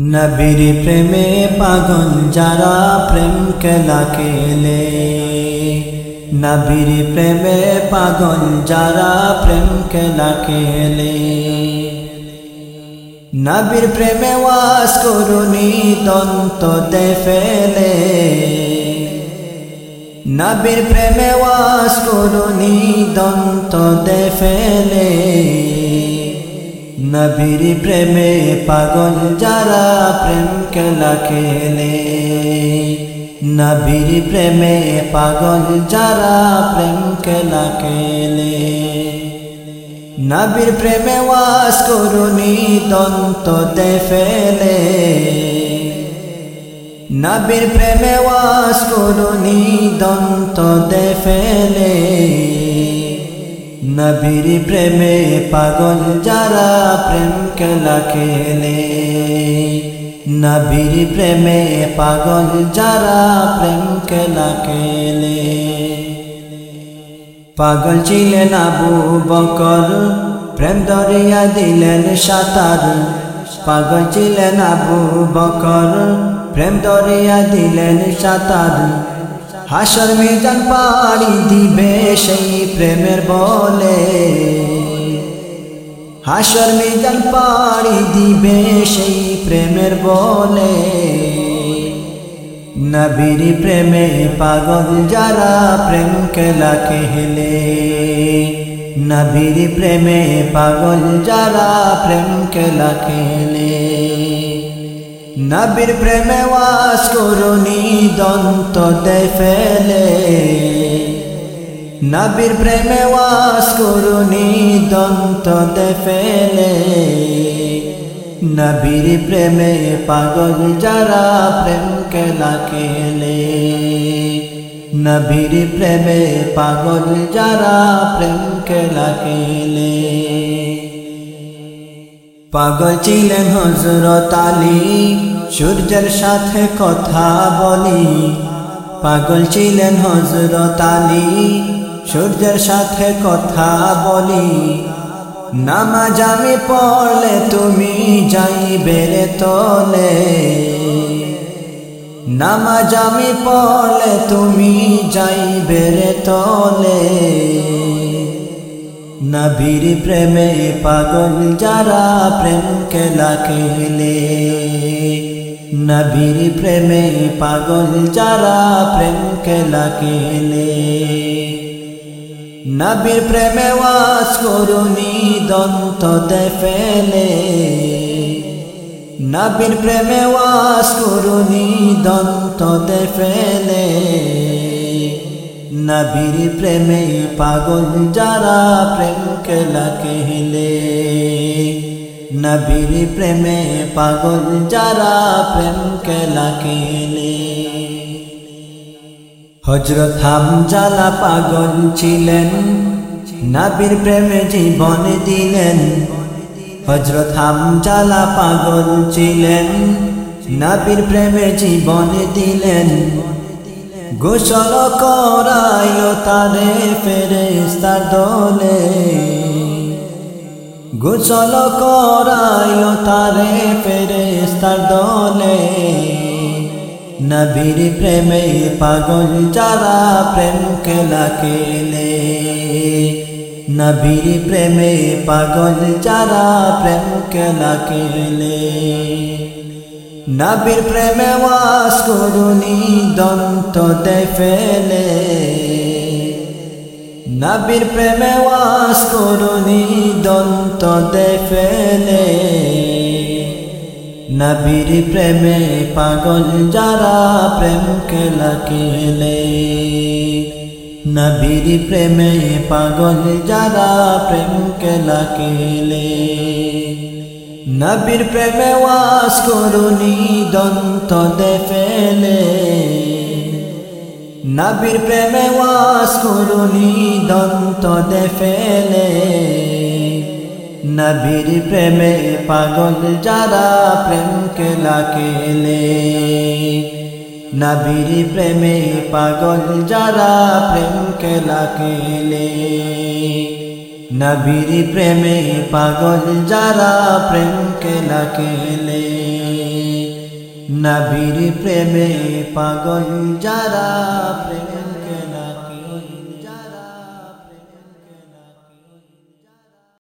নবীর প্রেমে পাগল যারা প্রেম খেলা খেলে। নবীর প্রেমে পাগল যারা প্রেম খেলা খেলে। নবীর প্রেমে ওয়াস করুনি দন্ত দে ফেলে। নবীর প্রেমে ওয়াস করুনি দন্ত দে ফেলে। নবীর প্রেমে পাগল যারা প্রেম খেলা খেলে। নবীর প্রেমে পাগল যারা প্রেম খেলা খেলে। নবীর প্রেমে ওয়াস করুনি দন্ত দে ফেলে নবীর প্রেমে ওয়াস করুনি দন্ত দে ফেলে নবীর প্রেমে পাগল যারা প্রেম খেলা খেলে। নবীর প্রেমে পাগল যারা প্রেম খেলা খেলে। পাগল ছিলেন আবু বকর, প্রেম দরিয়া দিলেন সাঁতার। পাগল ছিলেন আবু বকর, প্রেম দরিয়া দিলেন সাঁতার। হাসর মিজান পাড়ি দিবে সেই প্রেমের বলে। হাসর মিজান পাড়ি দিবে সেই প্রেমের বলে। নবীর প্রেমে পাগল যারা প্রেম খেলা খেলে নবীর প্রেমে পাগল যারা প্রেম খেলা খেলে নবীর প্রেমে ওয়াস করুনি দন্ত দে ফেলে। নবীর প্রেমে ওয়াস করুনি দন্ত দে ফেলে। নবীর প্রেমে পাগল যারা প্রেম খেলা খেলে নবীর প্রেমে পাগল যারা প্রেম খেলা খেলে পাগল ছিলেন হজরত আলী। সূর্যের সাথে কথা বলি। পাগল ছিলেন হজরত আলী। সূর্যের সাথে কথা বলি। নামাজ আমি পড়লে তুমি যাইবে রে তলে। নামাজ আমি পড়লে তুমি যাইবে রে তলে। নবীর প্রেমে পাগল যারা প্রেম খেলা খেলে। নবীর প্রেমে পাগল যারা প্রেম খেলা খেলে। নবীর প্রেমে ওয়াস করুনি, দন্ত দে ফেলে নবীর প্রেমে ওয়াস করুনি, দন্ত দে ফেলে নবীর প্রেমে পাগল যারা প্রেম খেলা খেলে। নবীর প্রেমে পাগল যারা প্রেম খেলা খেলে। হজরত হামজালা পাগল ছিলেন, নবীর প্রেমে জীবন দিলেন। হজরত হামজালা পাগল ছিলেন, নবীর প্রেমে জীবন দিলেন। গোসল করাইল তারে ফেরেস্তার দলে। গোসল করাইল তারে ফেরেস্তার দলে। নবীর প্রেমে পাগল যারা প্রেম খেলা খেলে। নবীর প্রেমে পাগল যারা প্রেম খেলা খেলে। নবীর প্রেমে ওয়াস করুনি, দন্ত ফেলে নবীর প্রেমে ওয়াস করুনি, দন্ত ফেলে নবীর প্রেমে পাগল যারা প্রেম খেলা খেলে নবীর প্রেমে পাগল যারা প্রেম খেলা খেলে নবীর প্রেমে ওয়াস করুনি, দন্ত দে ফেলে নবীর প্রেমে ওয়াস করুনি, দন্ত দে ফেলে নবীর প্রেমে পাগল যারা প্রেম খেলা খেলে নবীর প্রেমে পাগল যারা প্রেম খেলা খেলে নবীর প্রেমে পাগল যারা প্রেম কেলা কেলে। নবীর প্রেমে পাগল যারা